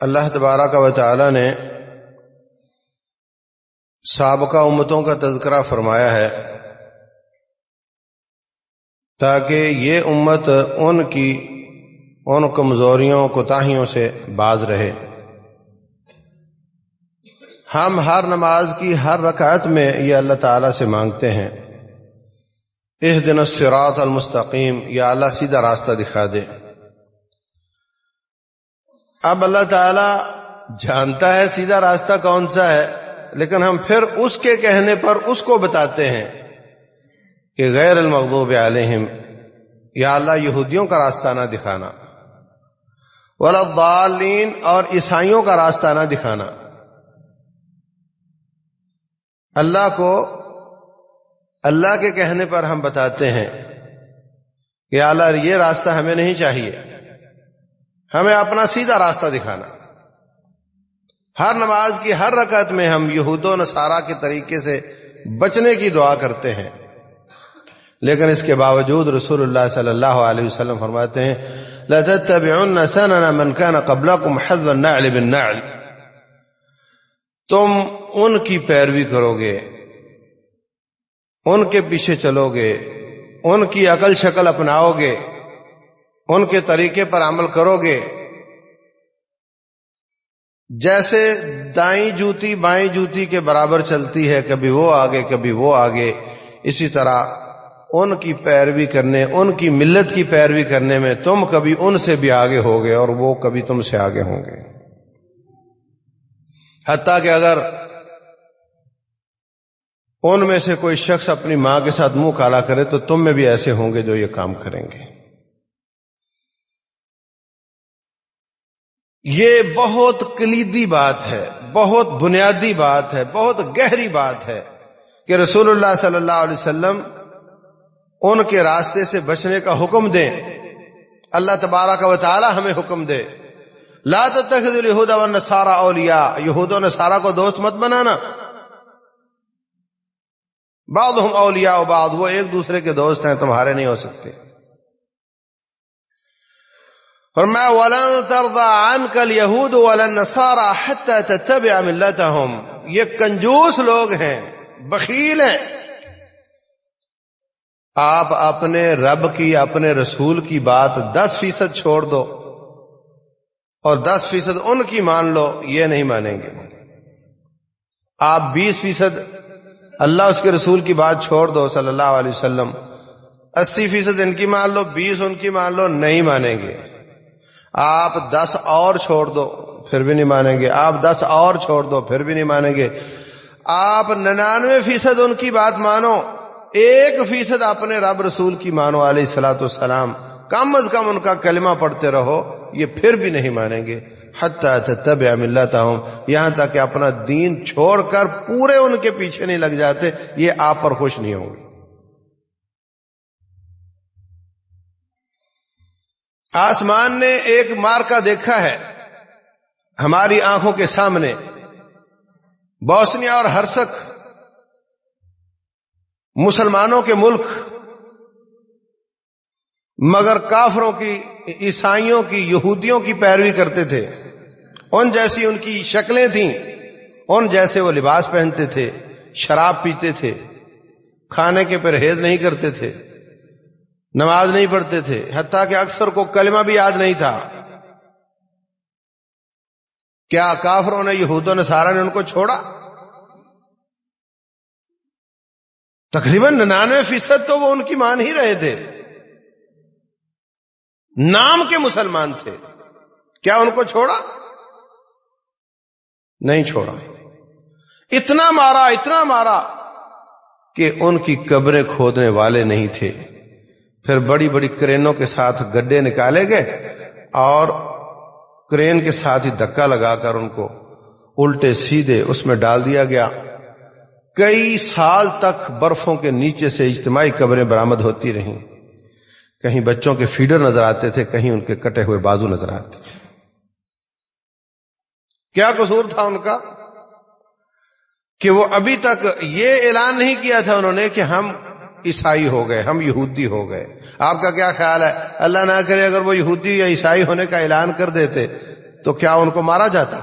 اللہ تبارہ کا وطالعہ نے سابقہ امتوں کا تذکرہ فرمایا ہے تاکہ یہ امت ان کی ان کمزوریوں، کوتاہیوں سے باز رہے۔ ہم ہر نماز کی ہر رکعت میں یہ اللہ تعالی سے مانگتے ہیں۔ اس دن السراط المستقیم، یا اللہ سیدھا راستہ دکھا دے۔ اب اللہ تعالی جانتا ہے سیدھا راستہ کون سا ہے، لیکن ہم پھر اس کے کہنے پر اس کو بتاتے ہیں کہ غیر المغضوب علیہم، یا اللہ یہودیوں کا راستہ نہ دکھانا ولادالین اور عیسائیوں کا راستہ نہ دکھانا۔ اللہ کو، اللہ کے کہنے پر ہم بتاتے ہیں کہ اللہ یہ راستہ ہمیں نہیں چاہیے۔ ہمیں اپنا سیدھا راستہ دکھانا۔ ہر نماز کی ہر رکعت میں ہم یہود و نصارہ کے طریقے سے بچنے کی دعا کرتے ہیں۔ لیکن اس کے باوجود رسول اللہ صلی اللہ علیہ وسلم فرماتے ہیں من كان قبلكم حذو النعل بالنعل۔ تم ان کی پیروی کرو گے ان کے پیچھے چلو گے ان کی عقل شکل اپناؤ گے ان کے طریقے پر عمل کرو گے۔ جیسے دائیں جوتی بائیں جوتی کے برابر چلتی ہے، کبھی وہ آگے، کبھی وہ آگے۔ اسی طرح ان کی پیروی کرنے، ان کی ملت کی پیروی کرنے میں تم کبھی ان سے بھی آگے ہوگے اور وہ کبھی تم سے آگے ہوں گے۔ حتیٰ کہ اگر ان میں سے کوئی شخص اپنی ماں کے ساتھ منہ کالا کرے تو تم میں بھی ایسے ہوں گے جو یہ کام کریں گے۔ یہ بہت کلیدی بات ہے، بہت بنیادی بات ہے، بہت گہری بات ہے کہ رسول اللہ صلی اللہ علیہ وسلم ان کے راستے سے بچنے کا حکم دیں۔ اللہ تبارہ کا وطالعہ ہمیں حکم دے۔ لا تتخذ الہود والنصارى اولیاء، یہود و نصارہ کو دوست مت بنانا۔ بعضهم اولیاء و بعض وہ ایک دوسرے کے دوست ہیں، تمہارے نہیں ہو سکتے۔ اور میں ولن ترضى عنك اليهود ولا النصارى حتى تتبع ملتهم. یہ کنجوس لوگ ہیں، بخیل ہیں. آپ اپنے رب کی، اپنے رسول کی بات دس فیصد چھوڑ دو اور دس فیصد ان کی مان لو، یہ نہیں مانیں گے. آپ بیس فیصد اللہ اس کے رسول کی بات چھوڑ دو، صلی اللہ علیہ وسلم. اسی فیصد ان کی مان لو، بیس ان کی مان لو، نہیں مانیں گے. آپ دس اور چھوڑ دو، پھر بھی نہیں مانیں گے۔ آپ دس اور چھوڑ دو، پھر بھی نہیں مانیں گے۔ آپ ننانوے فیصد ان کی بات مانو۔ ایک فیصد اپنے رب رسول کی مانو، علیہ السلاۃ السلام کم از کم ان کا کلمہ پڑھتے رہو، یہ پھر بھی نہیں مانیں گے۔ حتیٰ تب ملتا ہوں یہاں تک کہ اپنا دین چھوڑ کر پورے ان کے پیچھے نہیں لگ جاتے، یہ آپ پر خوش نہیں ہوں گے۔ آسمان نے ایک مار کا دیکھا ہے ہماری آنکھوں کے سامنے، بوسنیا اور ہرسک، مسلمانوں کے ملک، مگر کافروں کی، عیسائیوں کی، یہودیوں کی پیروی کرتے تھے۔ ان جیسی ان کی شکلیں تھیں، ان جیسے وہ لباس پہنتے تھے، شراب پیتے تھے، کھانے کے پرہیز نہیں کرتے تھے۔ نماز نہیں پڑھتے تھے، حتیٰ کہ اکثر کو کلمہ بھی یاد نہیں تھا۔ کیا کافروں نے یہود و نصارہ نے ان کو چھوڑا؟ تقریباً ننانوے فیصد تو وہ ان کی مان ہی رہے تھے۔ نام کے مسلمان تھے۔ کیا ان کو چھوڑا؟ نہیں چھوڑا۔ اتنا مارا اتنا مارا کہ ان کی قبریں کھودنے والے نہیں تھے۔ پھر بڑی بڑی کرینوں کے ساتھ گڈے نکالے گئے اور کرین کے ساتھ ہی دکا لگا کر ان کو الٹے سیدھے اس میں ڈال دیا گیا۔ کئی سال تک برفوں کے نیچے سے اجتماعی قبریں برامد ہوتی رہیں۔ کہیں بچوں کے فیڈر نظر آتے تھے، کہیں ان کے کٹے ہوئے بازو نظر آتے تھے۔ کیا قصور تھا ان کا؟ کہ وہ ابھی تک یہ اعلان نہیں کیا تھا انہوں نے کہ ہم عیسائی ہو گئے، ہم یہودی ہو گئے۔ آپ کا کیا خیال ہے؟ اللہ نہ کرے اگر وہ یہودی یا عیسائی ہونے کا اعلان کر دیتے، تو کیا ان کو مارا جاتا؟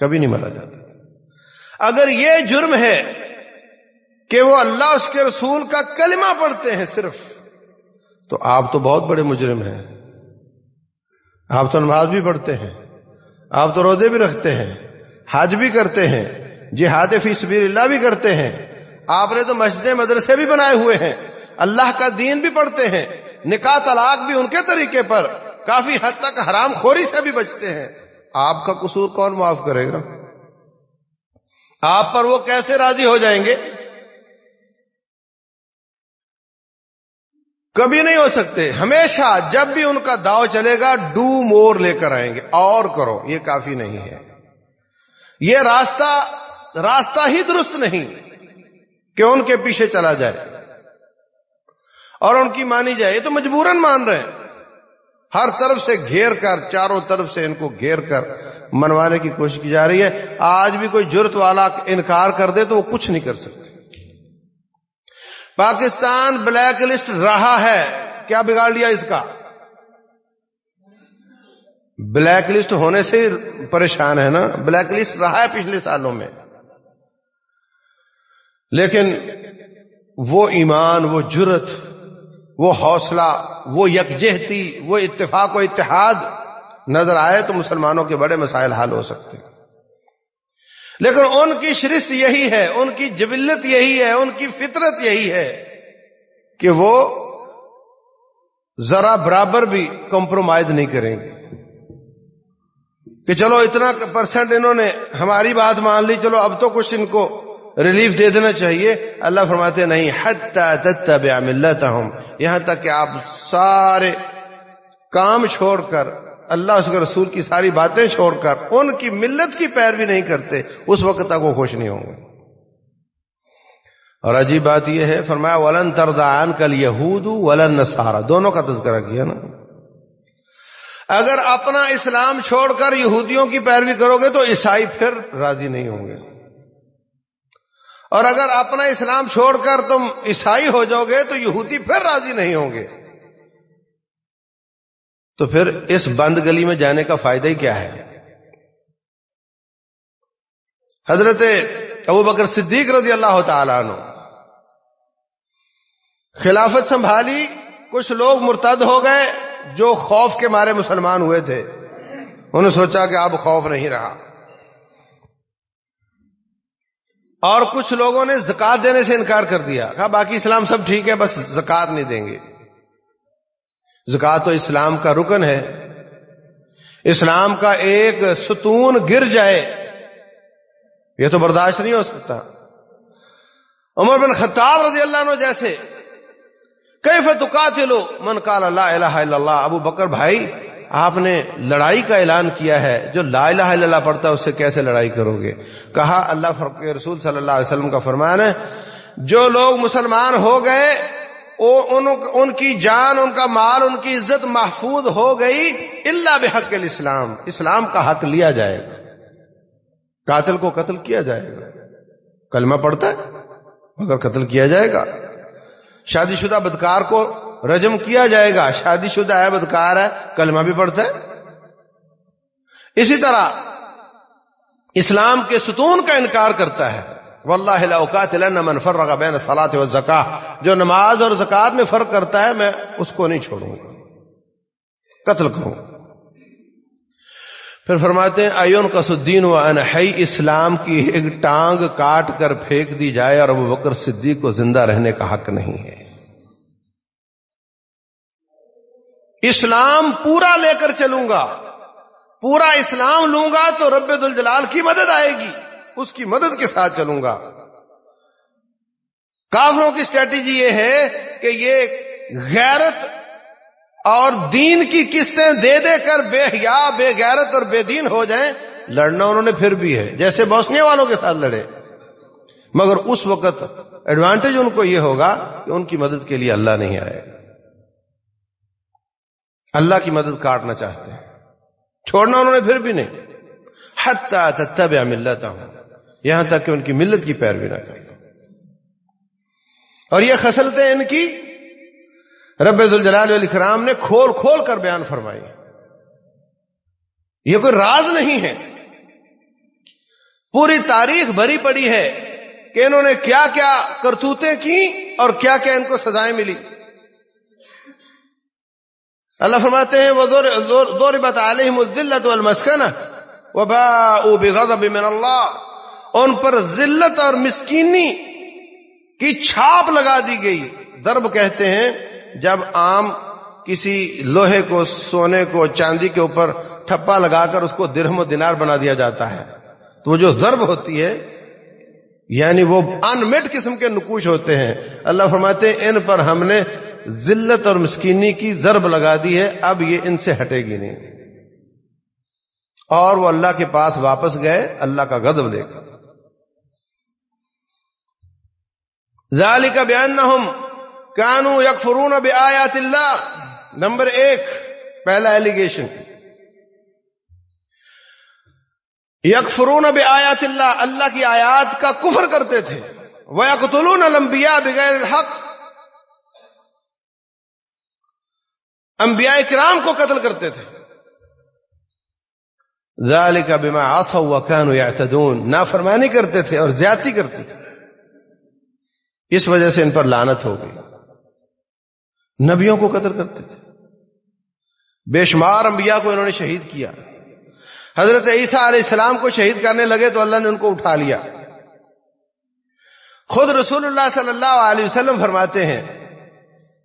کبھی نہیں مارا جاتا۔ اگر یہ جرم ہے کہ وہ اللہ، اس کے رسول کا کلمہ پڑھتے ہیں صرف، تو آپ تو بہت بڑے مجرم ہیں۔ آپ تو نماز بھی پڑھتے ہیں، آپ تو روزے بھی رکھتے ہیں، حج بھی کرتے ہیں، جہاد فی سبیر اللہ بھی کرتے ہیں۔ آپ نے تو مسجد مدرسے بھی بنائے ہوئے ہیں، اللہ کا دین بھی پڑھتے ہیں، نکاح طلاق بھی ان کے طریقے پر کافی حد تک حرام خوری سے بھی بچتے ہیں۔ آپ کا قصور کون معاف کرے گا؟ آپ پر وہ کیسے راضی ہو جائیں گے؟ کبھی نہیں ہو سکتے، ہمیشہ جب بھی ان کا داؤ چلے گا، ڈو مور لے کر آئیں گے۔ اور کرو، یہ کافی نہیں ہے۔ یہ راستہ راستہ ہی درست نہیں۔ کہ ان کے پیچھے چلا جائے۔ اور ان کی مانی جائے، یہ تو مجبوراً مان رہے ہیں۔ ہر طرف سے گھیر کر، چاروں طرف سے ان کو گھیر کر منوانے کی کوشش کی جا رہی ہے۔ آج بھی کوئی جرت والا انکار کر دے تو وہ کچھ نہیں کر سکتے۔ پاکستان بلیک لسٹ رہا ہے۔ کیا بگاڑ لیا اس کا؟ بلیک لسٹ ہونے سے پریشان ہے نا۔ بلیک لسٹ رہا ہے پچھلے سالوں میں۔ لیکن وہ ایمان، وہ جرت وہ حوصلہ، وہ یکجہتی، وہ اتفاق و اتحاد نظر آئے تو مسلمانوں کے بڑے مسائل حل ہو سکتے لیکن ان کی شرست یہی ہے، ان کی جبلت یہی ہے، ان کی فطرت یہی ہے کہ وہ ذرا برابر بھی کمپرومائز نہیں کریں گے۔ کہ چلو اتنا پرسنٹ انہوں نے ہماری بات مان لی، چلو اب تو کچھ ان کو ریلیف دے دینا چاہیے۔ اللہ فرماتے نہیں تتبع ملتہم۔ یہاں تک کہ آپ سارے کام چھوڑ کر، اللہ اس کے رسول کی ساری باتیں چھوڑ کر، ان کی ملت کی پیروی نہیں کرتے، اس وقت تک وہ خوش نہیں ہوں گے۔ اور عجیب بات یہ ہے، فرمایا، ولن تردان کل یہود ولن نسارا دونوں کا تذکرہ کیا نا۔ اگر اپنا اسلام چھوڑ کر یہودیوں کی پیروی کرو گے تو عیسائی پھر راضی نہیں ہوں گے۔ اور اگر اپنا اسلام چھوڑ کر تم عیسائی ہو جاؤ گے تو یہودی پھر راضی نہیں ہوں گے۔ تو پھر اس بند گلی میں جانے کا فائدہ ہی کیا ہے؟ حضرت ابو بکر صدیق رضی اللہ تعالیٰ عنہ۔ خلافت سنبھالی، کچھ لوگ مرتد ہو گئے جو خوف کے مارے مسلمان ہوئے تھے۔ انہوں نے سوچا کہ اب خوف نہیں رہا۔ اور کچھ لوگوں نے زکات دینے سے انکار کر دیا۔ کہا باقی اسلام سب ٹھیک ہے، بس زکات نہیں دیں گے۔ زکات تو اسلام کا رکن ہے۔ اسلام کا ایک ستون گر جائے، یہ تو برداشت نہیں ہو سکتا۔ عمر بن خطاب رضی اللہ عنہ جیسے کئی فتوقات لو من کال اللہ الہ الا اللہ؟ ابو بکر، بھائی آپ نے لڑائی کا اعلان کیا ہے، جو لا الہ الا اللہ پڑھتا ہے، اس سے کیسے لڑائی کرو گے؟ کہا اللہ رسول صلی اللہ علیہ وسلم کا فرمان ہے، جو لوگ مسلمان ہو گئے ان کی جان، ان کا مال، ان کی عزت محفوظ ہو گئی اللہ بحق الاسلام۔ اسلام کا حق لیا جائے گا۔ قاتل کو قتل کیا جائے گا۔ کلمہ پڑھتا ہے، مگر قتل کیا جائے گا۔ شادی شدہ بدکار کو رجم کیا جائے گا شادی شدہ ہے بدکار ہے، کلمہ بھی پڑھتا ہے۔ اسی طرح اسلام کے ستون کا انکار کرتا ہے۔ واللہ اوقات من فرق بین صلاح و زکا جو نماز اور زکات میں فرق کرتا ہے، میں اس کو نہیں چھوڑوں گا۔ قتل کروں گا۔ پھر فرماتے ہیں، ایون قصدین و انحی اسلام کی ایک ٹانگ کاٹ کر پھینک دی جائے اور ابو بکر صدیق کو زندہ رہنے کا حق نہیں ہے۔ اسلام پورا لے کر چلوں گا۔ پورا اسلام لوں گا تو رب الجلال کی مدد آئے گی۔ اس کی مدد کے ساتھ چلوں گا۔ کافروں کی اسٹریٹجی یہ ہے کہ یہ غیرت اور دین کی قسطیں دے دے کر بے حیا، بے غیرت اور بے دین ہو جائیں۔ لڑنا انہوں نے پھر بھی ہے، جیسے بوسنے والوں کے ساتھ لڑے۔ مگر اس وقت ایڈوانٹیج ان کو یہ ہوگا کہ ان کی مدد کے لیے اللہ نہیں آئے۔ گا اللہ کی مدد کاٹنا چاہتے ہیں۔ چھوڑنا انہوں نے پھر بھی نہیں۔ حتیٰ تتبع ملتا ہوں یہاں تک کہ ان کی ملت کی پیروی نہ کریں۔ اور یہ خسلتے ان کی۔ رب الجلال علی کرام نے کھول کھول کر بیان فرمائی۔ یہ کوئی راز نہیں ہے۔ پوری تاریخ بھری پڑی ہے کہ انہوں نے کیا کیا کرتوتیں کی اور کیا کیا ان کو سزائیں ملی اللہ فرماتے ہیں، وہ دور بت علیہم الزلت والمسکنہ وباؤوا بغضب من اللہ. ان پر ذلت اور مسکینی کی چھاپ لگا دی گئی۔ درب کہتے ہیں، جب عام کسی لوہے کو، سونے کو، چاندی کے اوپر ٹھپا لگا کر اس کو درہم و دینار بنا دیا جاتا ہے۔ تو وہ جو ضرب ہوتی ہے یعنی وہ انمٹ قسم کے نکوش ہوتے ہیں۔ اللہ فرماتے ہیں، ان پر ہم نے ذلت اور مسکینی کی ضرب لگا دی ہے، اب یہ ان سے ہٹے گی نہیں۔ اور وہ اللہ کے پاس واپس گئے، اللہ کا غضب لے کر ظالی کا بیان نہ ہم کانو یک فرون اب اللہ۔ نمبر ایک، پہلا ایلیگیشن یک فرون اب اللہ اللہ کی آیات کا کفر کرتے تھے۔ وہ یکتلون الانبیاء بغیر الحق۔ انبیاء کرام کو قتل کرتے تھے۔ ذالک بما عصوا وكانوا يعتدون نافرمانی کرتے تھے اور زیادتی کرتے تھے۔ اس وجہ سے ان پر لانت ہو گئی۔ نبیوں کو قتل کرتے تھے۔ بے شمار انبیاء کو انہوں نے شہید کیا۔ حضرت عیسیٰ علیہ السلام کو شہید کرنے لگے تو اللہ نے ان کو اٹھا لیا۔ خود رسول اللہ صلی اللہ علیہ وسلم فرماتے ہیں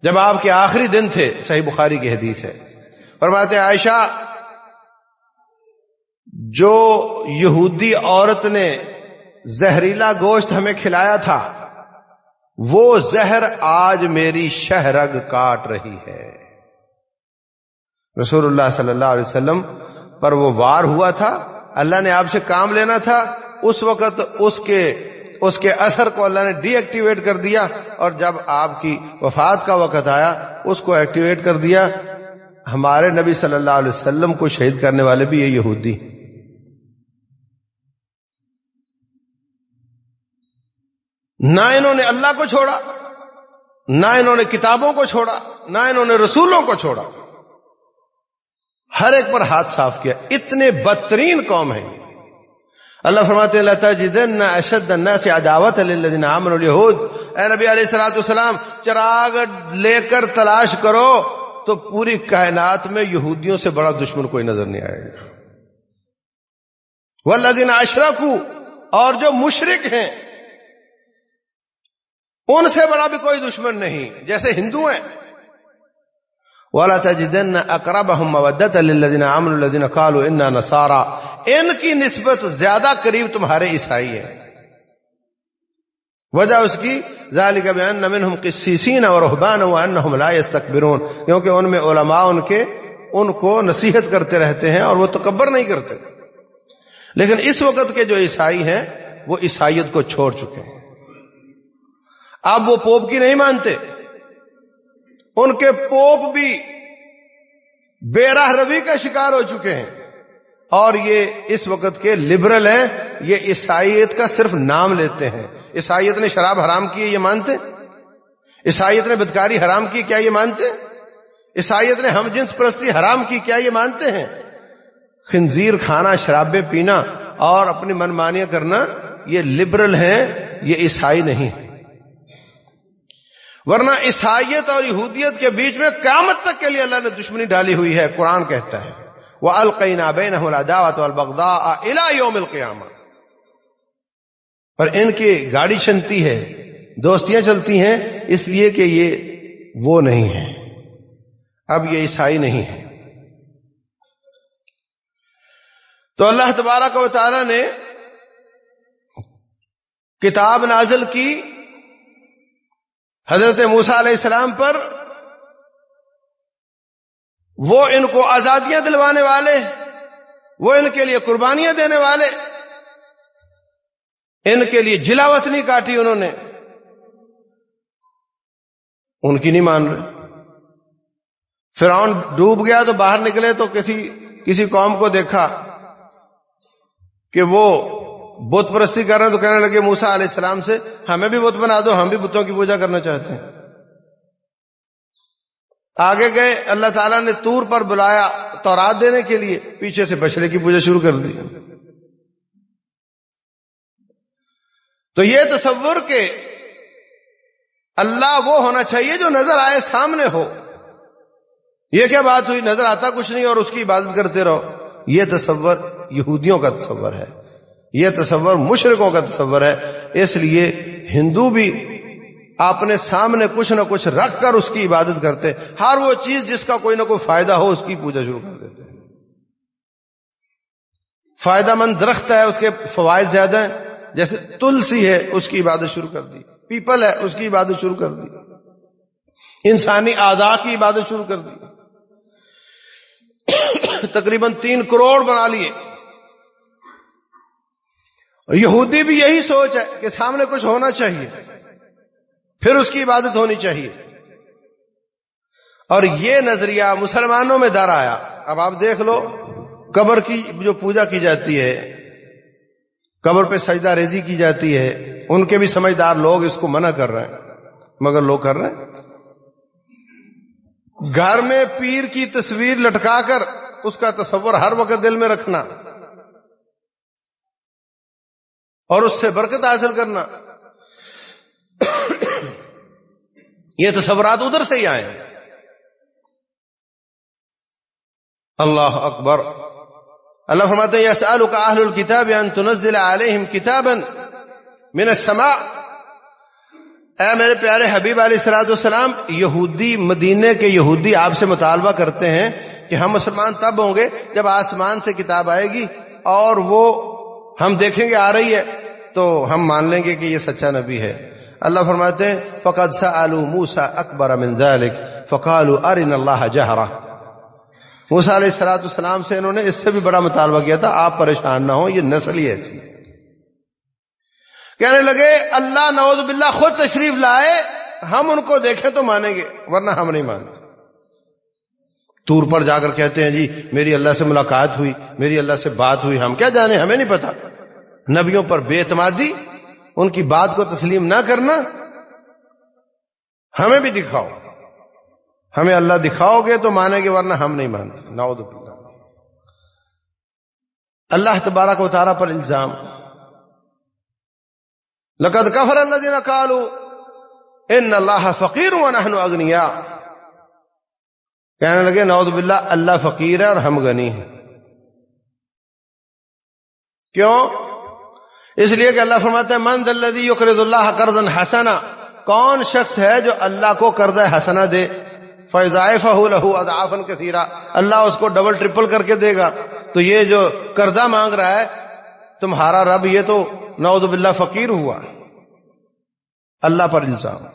جب آپ کے آخری دن تھے، صحیح بخاری کی حدیث ہے۔ فرماتے عائشہ، جو یہودی عورت نے زہریلا گوشت ہمیں کھلایا تھا، وہ زہر آج میری شہرگ کاٹ رہی ہے۔ رسول اللہ صلی اللہ علیہ وسلم پر وہ وار ہوا تھا۔ اللہ نے آپ سے کام لینا تھا۔ اس وقت اس کے اس کے اثر کو اللہ نے ڈی ایکٹیویٹ کر دیا اور جب آپ کی وفات کا وقت آیا، اس کو ایکٹیویٹ کر دیا۔ ہمارے نبی صلی اللہ علیہ وسلم کو شہید کرنے والے بھی یہ یہودی۔ نہ انہوں نے اللہ کو چھوڑا، نہ انہوں نے کتابوں کو چھوڑا، نہ انہوں نے رسولوں کو چھوڑا۔ ہر ایک پر ہاتھ صاف کیا۔ اتنے بدترین قوم ہیں۔ اللہ فرماتے اللہ جدن اشد سے عداوت عامن الہود اے نبی علیہ السلاۃ السلام چراغ لے کر تلاش کرو تو پوری کائنات میں یہودیوں سے بڑا دشمن کوئی نظر نہیں آئے گا۔ وہ اللہ اور جو مشرق ہیں، ان سے بڑا بھی کوئی دشمن نہیں۔ جیسے ہندو ہیں والا تجدن اقرب مودت الدین امن الدین کالو ان نسارا ان کی نسبت زیادہ قریب تمہارے عیسائی ہے وجہ اس کی ذالی کا بیان نمن ہم قصیسین اور لا یستکبرون کیونکہ ان میں علماء ان کے، ان کو نصیحت کرتے رہتے ہیں اور وہ تکبر نہیں کرتے۔ لیکن اس وقت کے جو عیسائی ہیں، وہ عیسائیت کو چھوڑ چکے ہیں۔ اب وہ پوپ کی نہیں مانتے۔ ان کے پوپ بھی بے راہ روی کا شکار ہو چکے ہیں۔ اور یہ اس وقت کے لبرل ہیں، یہ عیسائیت کا صرف نام لیتے ہیں۔ عیسائیت نے شراب حرام کی یہ مانتے؟ عیسائیت نے بدکاری حرام کی، کیا یہ مانتے؟ عیسائیت نے ہم جنس پرستی حرام کی، کیا یہ مانتے ہیں؟ خنزیر کھانا شرابے پینا اور اپنی منمانیاں کرنا، یہ لبرل ہیں، یہ عیسائی نہیں۔ ہے ورنہ عیسائیت اور یہودیت کے بیچ میں قیامت تک کے لیے اللہ نے دشمنی ڈالی ہوئی ہے، قرآن کہتا ہے۔ وہ القین بین دعوت البغدا الا یوم القیامہ پر ان کی گاڑی چلتی ہے، دوستیاں چلتی ہیں، اس لیے کہ یہ وہ نہیں ہے اب یہ عیسائی نہیں ہے تو اللہ تبارک و تعالی نے کتاب نازل کی۔ حضرت موسا علیہ السلام پر وہ ان کو آزادیاں دلوانے والے، وہ ان کے لیے قربانیاں دینے والے، ان کے لیے جلا وطنی کاٹی انہوں نے۔ ان کی نہیں مان رہے۔ فرعون ڈوب گیا تو باہر نکلے تو کسی کسی قوم کو دیکھا کہ وہ بت پرستی کر رہے ہیں تو کہنے لگے موسا علیہ السلام سے، ہمیں بھی بت بنا دو، ہم بھی بتوں کی پوجا کرنا چاہتے ہیں۔ آگے گئے، اللہ تعالیٰ نے تور پر بلایا تورات دینے کے لیے، پیچھے سے بچڑے کی پوجا شروع کر دی۔ تو یہ تصور کہ اللہ وہ ہونا چاہیے جو نظر آئے سامنے ہو۔ یہ کیا بات ہوئی؟ نظر آتا کچھ نہیں اور اس کی عبادت کرتے رہو۔ یہ تصور یہودیوں کا تصور ہے۔ یہ تصور مشرقوں کا تصور ہے۔ اس لیے ہندو بھی اپنے سامنے کچھ نہ کچھ رکھ کر اس کی عبادت کرتے۔ ہر وہ چیز جس کا کوئی نہ کوئی فائدہ ہو اس کی پوجا شروع کر دیتے۔ فائدہ مند درخت ہے، اس کے فوائد زیادہ ہیں۔ جیسے تلسی ہے، اس کی عبادت شروع کر دی۔ پیپل ہے، اس کی عبادت شروع کر دی۔ انسانی آزاد کی عبادت شروع کر دی۔ تقریباً تین کروڑ بنا لیے۔ یہودی بھی یہی سوچ ہے کہ سامنے کچھ ہونا چاہیے، پھر اس کی عبادت ہونی چاہیے۔ اور یہ نظریہ مسلمانوں میں در آیا۔ اب آپ دیکھ لو، قبر کی جو پوجا کی جاتی ہے، قبر پہ سجدہ ریزی کی جاتی ہے۔ ان کے بھی سمجھدار لوگ اس کو منع کر رہے ہیں۔ مگر لوگ کر رہے ہیں۔ گھر میں پیر کی تصویر لٹکا کر اس کا تصور ہر وقت دل میں رکھنا۔ اور اس سے برکت حاصل کرنا۔ یہ تصورات ادھر سے ہی آئے اللہ اکبر۔ اللہ فرماتے ہیں يسألك الكتاب ان تنزل عليهم كتابا من السماء۔ اے میرے پیارے حبیب علیہ السلاۃ والسلام، یہودی مدینے کے یہودی آپ سے مطالبہ کرتے ہیں کہ ہم مسلمان تب ہوں گے جب آسمان سے کتاب آئے گی اور وہ ہم دیکھیں گے آ رہی ہے تو ہم مان لیں گے کہ یہ سچا نبی ہے۔ اللہ فرماتے ہیں، فقد سألوا موسى اکبر من ذلك فقالوا ارنا اللہ جہرا موسا علیہ السلاۃ السلام سے انہوں نے اس سے بھی بڑا مطالبہ کیا تھا، آپ پریشان نہ ہو یہ نسل ہی ایسی ہے۔ کہنے لگے، اللہ نوز باللہ خود تشریف لائے، ہم ان کو دیکھیں تو مانیں گے، ورنہ ہم نہیں مانتے۔ تور پر جا کر کہتے ہیں جی میری اللہ سے ملاقات ہوئی، میری اللہ سے بات ہوئی، ہم کیا جانے، ہمیں نہیں پتا۔ نبیوں پر بے اعتمادی، ان کی بات کو تسلیم نہ کرنا، ہمیں بھی دکھاؤ۔ ہمیں اللہ دکھاؤ گے تو مانیں گے، ورنہ ہم نہیں مانتے۔ نعوذ باللہ۔ اللہ تبارک و تعالیٰ پر الزام۔ لقد کفر الذين قالوا ان اللہ فقیر ونحن اغنیاء۔ کہنے لگے، نعوذ باللہ، اللہ فقیر ہے اور ہم غنی ہیں۔ کیوں؟ اس لیے کہ اللہ فرماتے ہیں من الذي يقرض الله قرضا حسنا، کون شخص ہے جو اللہ کو قرض حسنا دے؟ فضائفه له اضعافا كثيرا۔ اللہ اس کو ڈبل ٹرپل کر کے دے گا۔ تو یہ جو قرضہ مانگ رہا ہے، تمہارا رب یہ تو نعوذ باللہ فقیر ہوا۔ اللہ پر انسان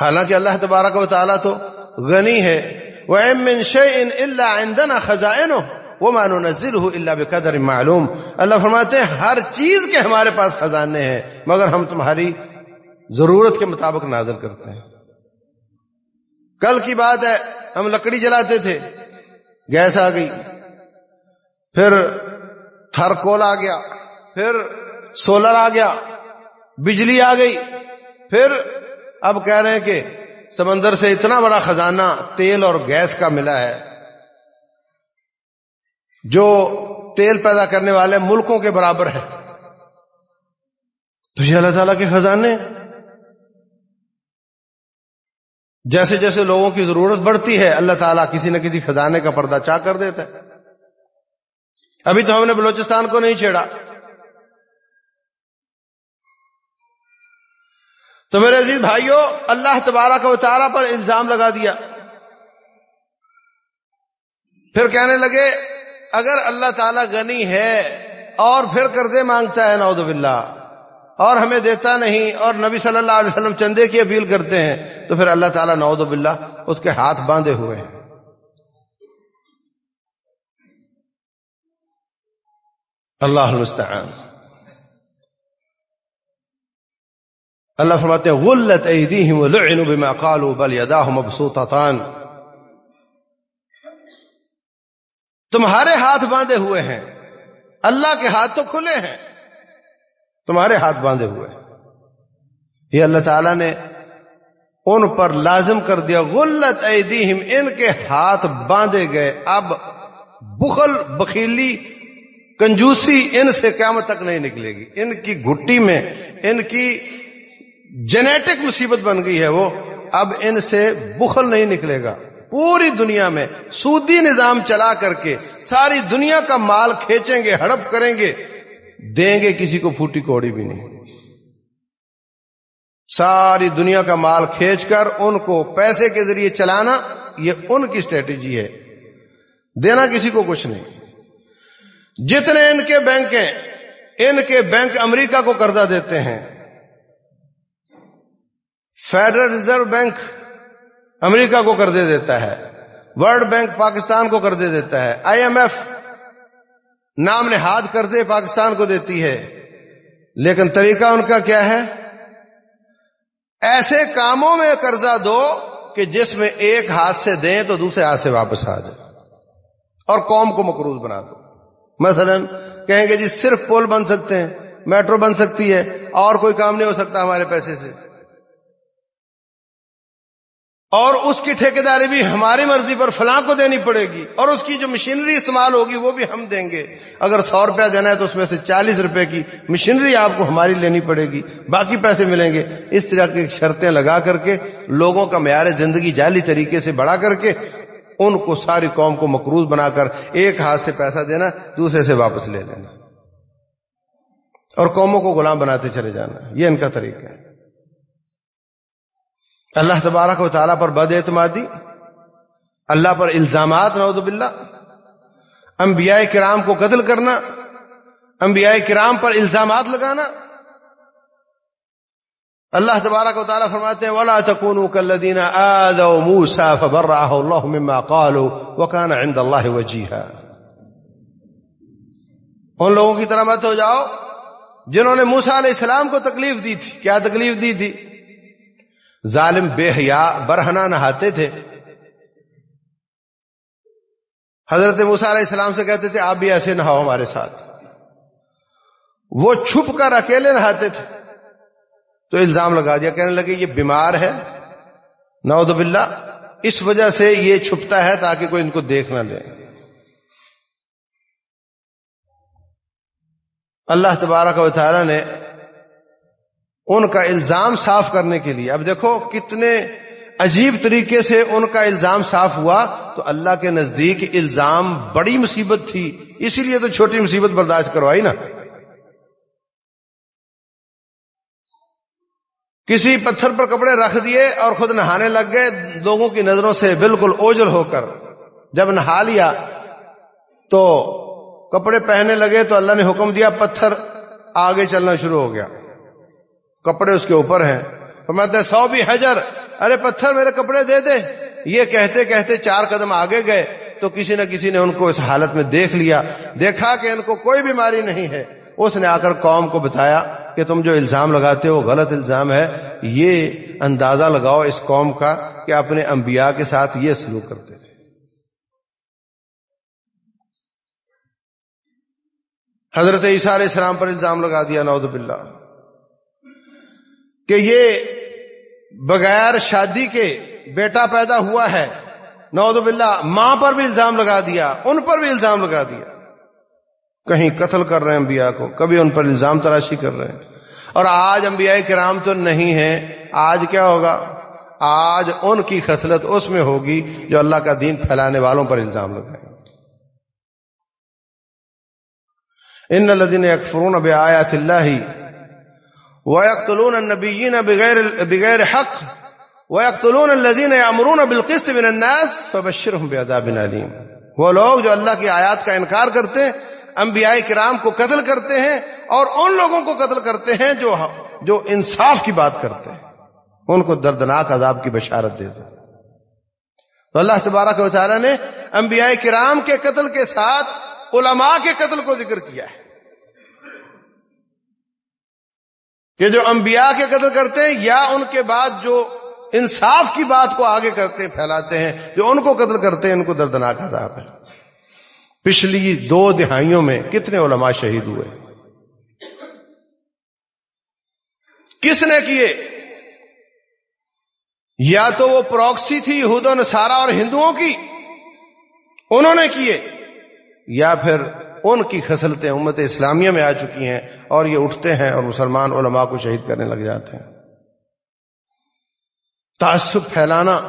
حالانکہ اللہ تبارک و تعالیٰ تو غنی ہے۔ وہ من شيء الا عندنا خزائنه۔ وما ننزله الا بقدر معلوم۔ اللہ فرماتے ہیں، ہر چیز کے ہمارے پاس خزانے ہیں، مگر ہم تمہاری ضرورت کے مطابق نازل کرتے ہیں۔ کل کی بات ہے، ہم لکڑی جلاتے تھے، گیس آ گئی، پھر تھرکول آ گیا، پھر سولر آ گیا، بجلی آ گئی، پھر اب کہہ رہے ہیں کہ سمندر سے اتنا بڑا خزانہ تیل اور گیس کا ملا ہے۔ جو تیل پیدا کرنے والے ملکوں کے برابر ہے تو یہ اللہ تعالیٰ کے خزانے جیسے جیسے لوگوں کی ضرورت بڑھتی ہے، اللہ تعالیٰ کسی نہ کسی خزانے کا پردہ چاک کر دیتا ہے۔ ابھی تو ہم نے بلوچستان کو نہیں چھیڑا۔ تو میرے عزیز بھائیوں اللہ تبارہ کا اتارا پر الزام لگا دیا۔ پھر کہنے لگے اگر اللہ تعالی غنی ہے اور پھر قرضے مانگتا ہے، نعوذ باللہ، اور ہمیں دیتا نہیں، اور نبی صلی اللہ علیہ وسلم چندے کی اپیل کرتے ہیں، تو پھر اللہ تعالیٰ نعوذ باللہ اس کے ہاتھ باندھے ہوئے ہیں۔ اللہ المستعان۔ اللہ فرماتے ہیں، غلت ایدیہم ولعنوا بما قالوا، بل یداہ مبسوطتان۔ تمہارے ہاتھ باندھے ہوئے ہیں۔ اللہ کے ہاتھ تو کھلے ہیں۔ تمہارے ہاتھ باندھے ہوئے یہ اللہ تعالیٰ نے ان پر لازم کر دیا۔ غلط ایدیہم، ان کے ہاتھ باندھے گئے۔ اب بخل، بخیلی، کنجوسی ان سے قیامت تک نہیں نکلے گی۔ ان کی گھٹی میں، ان کی جینیٹک مصیبت بن گئی ہے وہ۔ اب ان سے بخل نہیں نکلے گا۔ پوری دنیا میں سودی نظام چلا کر کے ساری دنیا کا مال کھینچیں گے، ہڑپ کریں گے، دیں گے کسی کو پھوٹی کوڑی بھی نہیں۔ ساری دنیا کا مال کھینچ کر ان کو پیسے کے ذریعے چلانا، یہ ان کی اسٹریٹجی ہے۔ دینا کسی کو کچھ نہیں۔ جتنے ان کے بینک ہیں، ان کے بینک امریکہ کو قرضہ دیتے ہیں۔ فیڈرل ریزرو بینک امریکہ کو قرضے دیتا ہے، ورلڈ بینک پاکستان کو قرضے دیتا ہے، آئی ایم ایف نام نہاد قرضے پاکستان کو دیتی ہے۔ لیکن طریقہ ان کا کیا ہے؟ ایسے کاموں میں قرضہ دو کہ جس میں ایک ہاتھ سے دیں تو دوسرے ہاتھ سے واپس آ جائے۔ اور قوم کو مقروض بنا دو۔ مثلا کہیں گے جی صرف پول بن سکتے ہیں، میٹرو بن سکتی ہے، اور کوئی کام نہیں ہو سکتا ہمارے پیسے سے۔ اور اس کی ٹھیکیداری بھی ہماری مرضی پر فلاں کو دینی پڑے گی اور اس کی جو مشینری استعمال ہوگی وہ بھی ہم دیں گے اگر سو روپیہ دینا ہے تو اس میں سے چالیس روپے کی مشینری آپ کو ہماری لینی پڑے گی باقی پیسے ملیں گے اس طرح کی شرطیں لگا کر کے لوگوں کا معیار زندگی جعلی طریقے سے بڑھا کر کے ان کو ساری قوم کو مقروض بنا کر ایک ہاتھ سے پیسہ دینا دوسرے سے واپس لے لینا اور قوموں کو غلام بناتے چلے جانا یہ ان کا طریقہ ہے اللہ تبارک و تعالیٰ پر بد اعتمادی، اللہ پر الزامات، نعوذ باللہ، انبیاء کرام کو قتل کرنا، انبیاء کرام پر الزامات لگانا۔ اللہ تبارک و تعالیٰ فرماتے ہیں، ولا تكونوا كالذين آذوا موسى فبرأه الله مما قالوا وكان عند الله وجيها۔ ان لوگوں کی طرح مت ہو جاؤ جنہوں نے موسا علیہ السلام کو تکلیف دی تھی۔ کیا تکلیف دی تھی؟ ظالم بے حیا برہنا نہاتے تھے۔ حضرت موسا علیہ السلام سے کہتے تھے، آپ بھی ایسے نہاؤ ہمارے ساتھ۔ وہ چھپ کر اکیلے نہاتے تھے۔ تو الزام لگا دیا۔ کہنے لگے، یہ بیمار ہے۔ نعوذ باللہ، اس وجہ سے یہ چھپتا ہے تاکہ کوئی ان کو دیکھ نہ لے۔ اللہ تبارک و تعالی نے ان کا الزام صاف کرنے کے لیے۔ اب دیکھو کتنے عجیب طریقے سے ان کا الزام صاف ہوا تو اللہ کے نزدیک الزام بڑی مصیبت تھی۔ اسی لیے تو چھوٹی مصیبت برداشت کروائی نا۔ کسی پتھر پر کپڑے رکھ دیے اور خود نہانے لگ گئے، لوگوں کی نظروں سے بالکل اوجل ہو کر۔ جب نہا لیا تو کپڑے پہننے لگے تو اللہ نے حکم دیا، پتھر آگے چلنا شروع ہو گیا۔ کپڑے اس کے اوپر ہیں۔ فرماتے سو بھی حجر۔ ارے پتھر میرے کپڑے دے دے۔ یہ کہتے کہتے چار قدم آگے گئے۔ تو کسی نہ کسی نے ان کو اس حالت میں دیکھ لیا۔ دیکھا کہ ان کو کوئی بیماری نہیں ہے۔ اس نے آ کر قوم کو بتایا کہ تم جو الزام لگاتے ہو، غلط الزام ہے، یہ اندازہ لگاؤ اس قوم کا کہ اپنے انبیاء کے ساتھ یہ سلوک کرتے تھے حضرت عیسیٰ علیہ السلام پر الزام لگا دیا، نعوذ باللہ۔ کہ یہ بغیر شادی کے بیٹا پیدا ہوا ہے۔ نعوذ باللہ، ماں پر بھی الزام لگا دیا، ان پر بھی الزام لگا دیا۔ کہیں قتل کر رہے ہیں انبیاء کو، کبھی ان پر الزام تراشی کر رہے ہیں۔ اور آج انبیاء کرام تو نہیں ہیں، آج کیا ہوگا؟ آج ان کی خصلت اس میں ہوگی جو اللہ کا دین پھیلانے والوں پر الزام لگائیں ان الدین اکفرون بے آیات اللہ ويقتلون النبيين بغير بغير حق ويقتلون الذين يأمرون بالقسط من الناس فبشرهم بعذاب أليم۔ وہ لوگ جو اللہ کی آیات کا انکار کرتے ہیں انبیاء کرام کو قتل کرتے ہیں اور ان لوگوں کو قتل کرتے ہیں جو جو انصاف کی بات کرتے ہیں۔ ان کو دردناک عذاب کی بشارت دے دو۔ تو اللہ تبارک و تعالی نے انبیاء کرام کے قتل کے ساتھ علماء کے قتل کو ذکر کیا ہے۔ کہ جو انبیاء کے قتل کرتے ہیں یا ان کے بعد جو انصاف کی بات کو آگے کرتے ہیں، پھیلاتے ہیں، جو ان کو قتل کرتے ہیں، ان کو دردناک عذاب ہے۔ پچھلی دو دہائیوں میں کتنے علماء شہید ہوئے؟ کس نے کیے؟ یا تو وہ پروکسی تھی یہود و نصارہ اور ہندوؤں کی، انہوں نے کیے؟ یا پھر ان کی خسلتیں امت اسلامیہ میں آ چکی ہیں اور یہ اٹھتے ہیں اور مسلمان علماء کو شہید کرنے لگ جاتے ہیں۔ تعصب پھیلانا،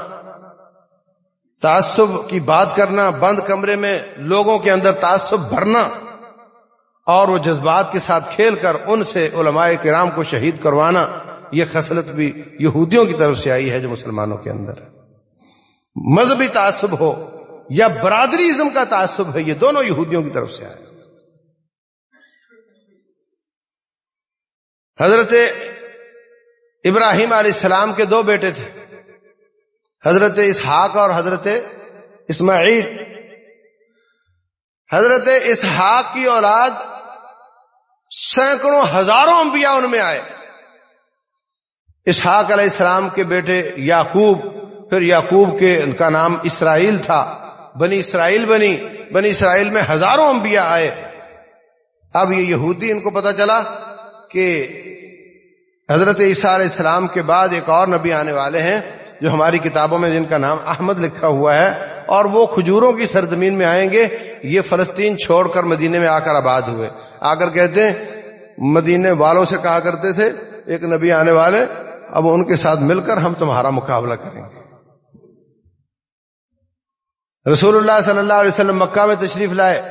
تعصب کی بات کرنا، بند کمرے میں لوگوں کے اندر تعصب بھرنا اور وہ جذبات کے ساتھ کھیل کر ان سے علماء کرام کو شہید کروانا، یہ خصلت بھی یہودیوں کی طرف سے آئی ہے جو مسلمانوں کے اندر۔ مذہبی تعصب ہو یا برادری ازم کا تعصب ہے، یہ دونوں یہودیوں کی طرف سے آئے۔ حضرت ابراہیم علیہ السلام کے دو بیٹے تھے۔ حضرت اسحاق اور حضرت اسماعیل۔ حضرت اسحاق کی اولاد سینکڑوں ہزاروں انبیاء ان میں آئے۔ اسحاق علیہ السلام کے بیٹے یعقوب۔ پھر یعقوب کے ان کا نام اسرائیل تھا۔ بنی اسرائیل بنی۔ بنی اسرائیل میں ہزاروں انبیاء آئے۔ اب یہ یہودی ان کو پتا چلا کہ حضرت عیسیٰ علیہ السلام کے بعد ایک اور نبی آنے والے ہیں جو ہماری کتابوں میں جن کا نام احمد لکھا ہوا ہے اور وہ کھجوروں کی سرزمین میں آئیں گے، یہ فلسطین چھوڑ کر مدینے میں آ کر آباد ہوئے۔ آ کر کہتے ہیں، مدینے والوں سے کہا کرتے تھے، ایک نبی آنے والے، اب ان کے ساتھ مل کر ہم تمہارا مقابلہ کریں گے۔ رسول اللہ صلی اللہ علیہ وسلم مکہ میں تشریف لائے۔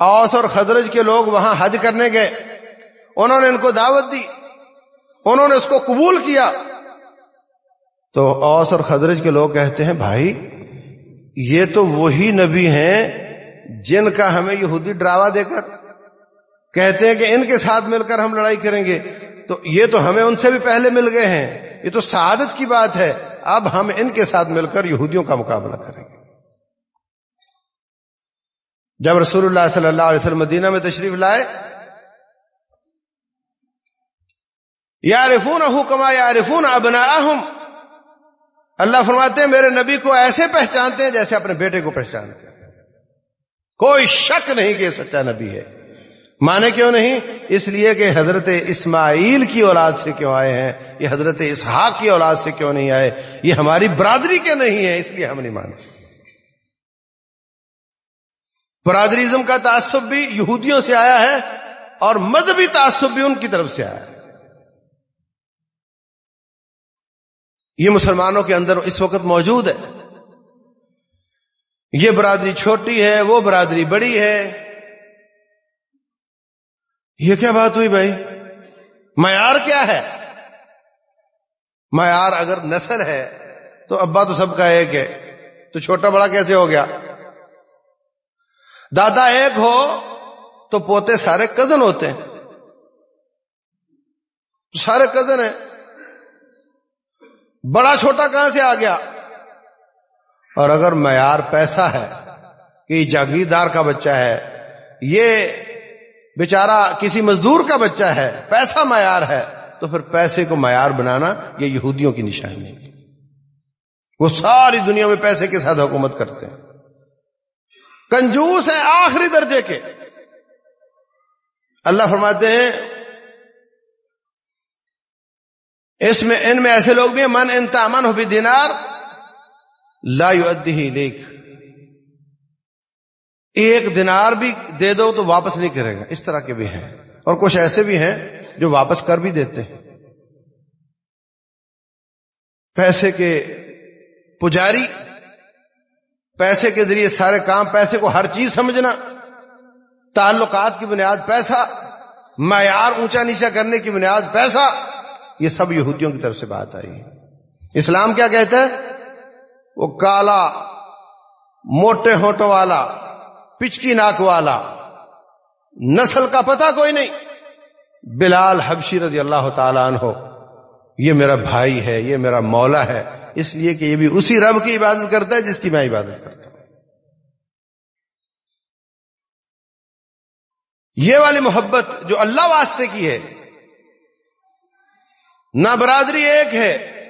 اوس اور خزرج کے لوگ وہاں حج کرنے گئے۔ انہوں نے ان کو دعوت دی، انہوں نے اس کو قبول کیا۔ تو اوس اور خزرج کے لوگ کہتے ہیں، بھائی، یہ تو وہی نبی ہیں جن کا ہمیں یہودی ڈراوا دے کر کہتے ہیں کہ ان کے ساتھ مل کر ہم لڑائی کریں گے۔ تو یہ تو ہمیں ان سے بھی پہلے مل گئے ہیں۔ یہ تو سعادت کی بات ہے۔ اب ہم ان کے ساتھ مل کر یہودیوں کا مقابلہ کریں گے۔ جب رسول اللہ صلی اللہ علیہ وسلم مدینہ میں تشریف لائے یا رفون کما یا رفون ابنا اللہ فرماتے ہیں، میرے نبی کو ایسے پہچانتے ہیں جیسے اپنے بیٹے کو پہچانتے ہیں۔ کوئی شک نہیں کہ سچا نبی ہے۔ مانے کیوں نہیں؟ اس لیے کہ حضرت اسماعیل کی اولاد سے کیوں آئے ہیں؟ یہ حضرت اسحاق کی اولاد سے کیوں نہیں آئے؟ یہ ہماری برادری کے نہیں ہے اس لیے ہم نہیں مانتے۔ برادریزم کا تعصب بھی یہودیوں سے آیا ہے اور مذہبی تعصب بھی ان کی طرف سے آیا ہے۔ یہ مسلمانوں کے اندر اس وقت موجود ہے۔ یہ برادری چھوٹی ہے، وہ برادری بڑی ہے۔ یہ کیا بات ہوئی بھائی؟ معیار کیا ہے؟ معیار اگر نسل ہے تو ابا تو سب کا ایک ہے۔ تو چھوٹا بڑا کیسے ہو گیا؟ دادا ایک ہو تو پوتے سارے کزن ہوتے ہیں۔ سارے کزن ہیں۔ بڑا چھوٹا کہاں سے آ گیا؟ اور اگر معیار پیسہ ہے کہ یہ جاگیردار کا بچہ ہے، یہ بیچارہ کسی مزدور کا بچہ ہے، پیسہ معیار ہے، تو پھر پیسے کو معیار بنانا یہ یہودیوں کی نشانی ہے۔ وہ ساری دنیا میں پیسے کے ساتھ حکومت کرتے ہیں۔ کنجوس ہیں آخری درجے کے۔ اللہ فرماتے ہیں اس میں ان میں ایسے لوگ بھی ہیں، من ان تامن ہو بھی دینار لا ہی لیک ایک دینار بھی دے دو تو واپس نہیں کرے گا، اس طرح کے بھی ہیں۔ اور کچھ ایسے بھی ہیں جو واپس کر بھی دیتے ہیں۔ پیسے کے پجاری، پیسے کے ذریعے سارے کام، پیسے کو ہر چیز سمجھنا، تعلقات کی بنیاد پیسہ، معیار اونچا نیچا کرنے کی بنیاد پیسہ۔ یہ سب یہودیوں کی طرف سے بات آئی۔ اسلام کیا کہتا ہے؟ وہ کالا، موٹے ہوٹوں والا، پچکی ناک والا، نسل کا پتہ کوئی نہیں۔ بلال حبشی رضی اللہ تعالیٰ عنہ، یہ میرا بھائی ہے، یہ میرا مولا ہے، اس لیے کہ یہ بھی اسی رب کی عبادت کرتا ہے جس کی میں عبادت کرتا ہوں۔ یہ والی محبت جو اللہ واسطے کی ہے نہ برادری ایک ہے،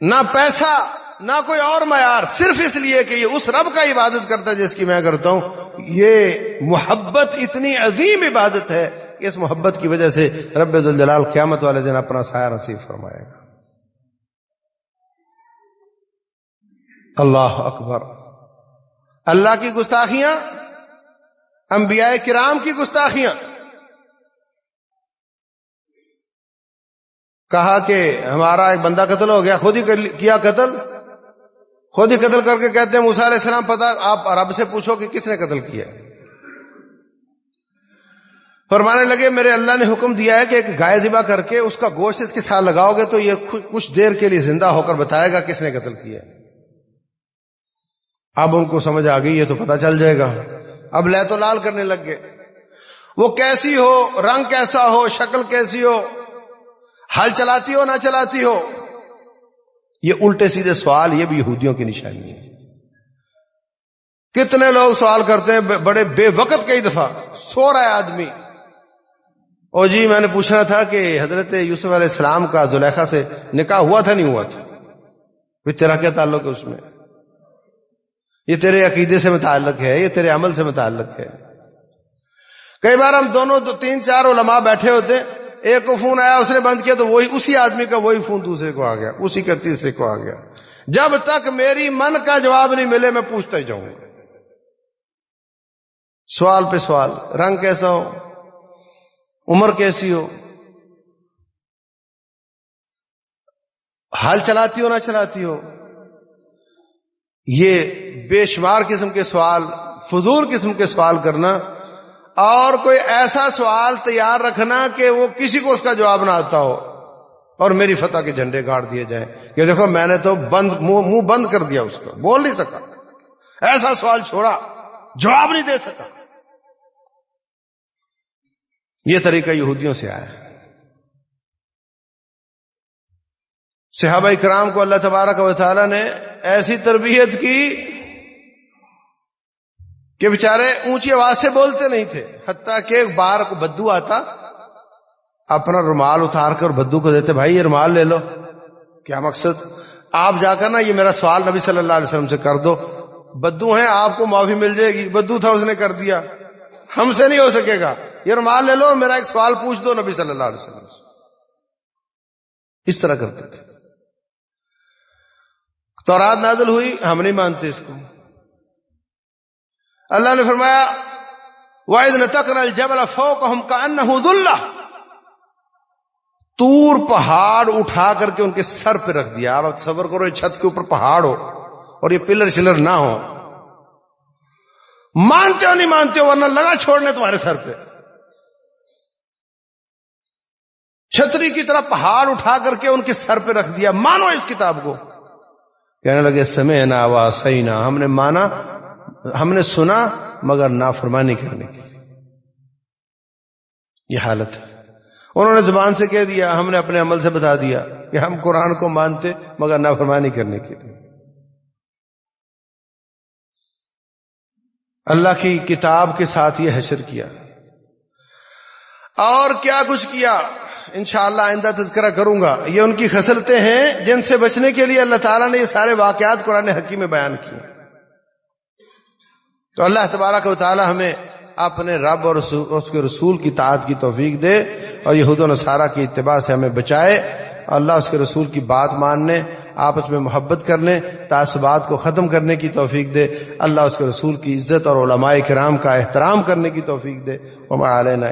نہ پیسہ، نہ کوئی اور معیار، صرف اس لیے کہ یہ اس رب کا عبادت کرتا ہے جس کی میں کرتا ہوں۔ یہ محبت اتنی عظیم عبادت ہے کہ اس محبت کی وجہ سے رب الجلال قیامت والے دن اپنا سایہ نصیب فرمائے گا۔ اللہ اکبر۔ اللہ کی گستاخیاں، انبیاء کرام کی گستاخیاں۔ کہا کہ ہمارا ایک بندہ قتل ہو گیا، خود ہی کیا قتل؟ خود ہی قتل کر کے کہتے ہیں موسا علیہ السلام پتا آپ رب سے پوچھو کہ کس نے قتل کیا۔ فرمانے لگے، میرے اللہ نے حکم دیا ہے کہ ایک گائے ذبح کر کے اس کا گوشت اس کے ساتھ لگاؤ گے تو یہ کچھ دیر کے لیے زندہ ہو کر بتائے گا کس نے قتل کیا۔ اب ان کو سمجھ آ گئی، یہ تو پتا چل جائے گا۔ اب لے تو لال کرنے لگ گئے۔ وہ کیسی ہو، رنگ کیسا ہو، شکل کیسی ہو ہل چلاتی ہو، نہ چلاتی ہو، یہ الٹے سیدھے سوال، یہ بھی یہودیوں کی نشانی ہے۔ کتنے لوگ سوال کرتے ہیں بڑے بے وقت کئی دفعہ، سو رہا ہے آدمی۔ او جی میں نے پوچھنا تھا کہ حضرت یوسف علیہ السلام کا زلیخا سے نکاح ہوا تھا، نہیں ہوا تھا؟ تیرا کیا تعلق ہے اس میں؟ یہ تیرے عقیدے سے متعلق ہے، یہ تیرے عمل سے متعلق ہے۔ کئی بار ہم دونوں تو تین چار علماء بیٹھے ہوتے ایک کو فون آیا، اس نے بند کیا تو وہی اسی آدمی کا وہی فون دوسرے کو آ گیا، اسی کا تیسرے کو آ گیا۔ جب تک میری من کا جواب نہیں ملے، میں پوچھتا ہی جاؤں گا۔ سوال پہ سوال، رنگ کیسا ہو؟ عمر کیسی ہو؟ حال چلاتی ہو نہ چلاتی ہو؟ یہ بے شمار قسم کے سوال، فضول قسم کے سوال کرنا اور کوئی ایسا سوال تیار رکھنا کہ وہ کسی کو اس کا جواب نہ آتا ہو اور میری فتح کے جھنڈے گاڑ دیے جائیں۔ کہ دیکھو، میں نے تو بند، منہ بند کر دیا اس کا، بول نہیں سکا۔ ایسا سوال چھوڑا، جواب نہیں دے سکا۔ یہ طریقہ یہودیوں سے آیا۔ صحابہ کرام کو اللہ تبارک و تعالی نے ایسی تربیت کی کہ بےچارے اونچی آواز سے بولتے نہیں تھے، حتیٰ کہ ایک بار کو بدو آتا، اپنا رومال اتار کر بدو کو دیتے، بھائی یہ رومال لے لو۔ کیا مقصد؟ آپ جا کر نا یہ میرا سوال نبی صلی اللہ علیہ وسلم سے کر دو۔ بدو ہیں، آپ کو معافی مل جائے گی۔ بدو تھا، اس نے کر دیا۔ ہم سے نہیں ہو سکے گا۔ یہ رومال لے لو، میرا ایک سوال پوچھ دو نبی صلی اللہ علیہ وسلم سے۔ اس طرح کرتے تھے۔ تو رات نازل ہوئی، ہم نہیں مانتے اس کو۔ اللہ نے فرمایا واحد نے تکر جبل فو ہم کا تور پہاڑ اٹھا کر کے ان کے سر پہ رکھ دیا آپ صبر کرو، یہ چھت کے اوپر پہاڑ ہو اور یہ پلر شلر نہ ہو۔ مانتے ہو، نہیں مانتے ہو، ورنہ لگا چھوڑنے تمہارے سر پہ۔ چھتری کی طرح پہاڑ اٹھا کر کے ان کے سر پہ رکھ دیا۔ مانو اس کتاب کو۔ کہنے لگے سمے نا وا سی نہ ہم نے مانا ہم نے سنا مگر نافرمانی کرنے کی۔ یہ حالت ہے۔ انہوں نے زبان سے کہہ دیا، ہم نے اپنے عمل سے بتا دیا کہ ہم قرآن کو مانتے مگر نافرمانی کرنے کے لیے۔ اللہ کی کتاب کے ساتھ یہ حشر کیا۔ اور کیا کچھ کیا؟ انشاءاللہ آئندہ تذکرہ کروں گا۔ یہ ان کی خسلتے ہیں جن سے بچنے کے لیے اللہ تعالیٰ نے یہ سارے واقعات قرآن حکیم میں بیان کیے۔ تو اللہ تبارک و تعالی ہمیں اپنے رب اور اس کے رسول کی تعداد کی توفیق دے اور یہود و نصارہ کی اتباع سے ہمیں بچائے اللہ اس کے رسول کی بات ماننے، آپس میں محبت کرنے، تعصبات کو ختم کرنے کی توفیق دے۔ اللہ اس کے رسول کی عزت اور علماء کرام کا احترام کرنے کی توفیق دے۔ علینا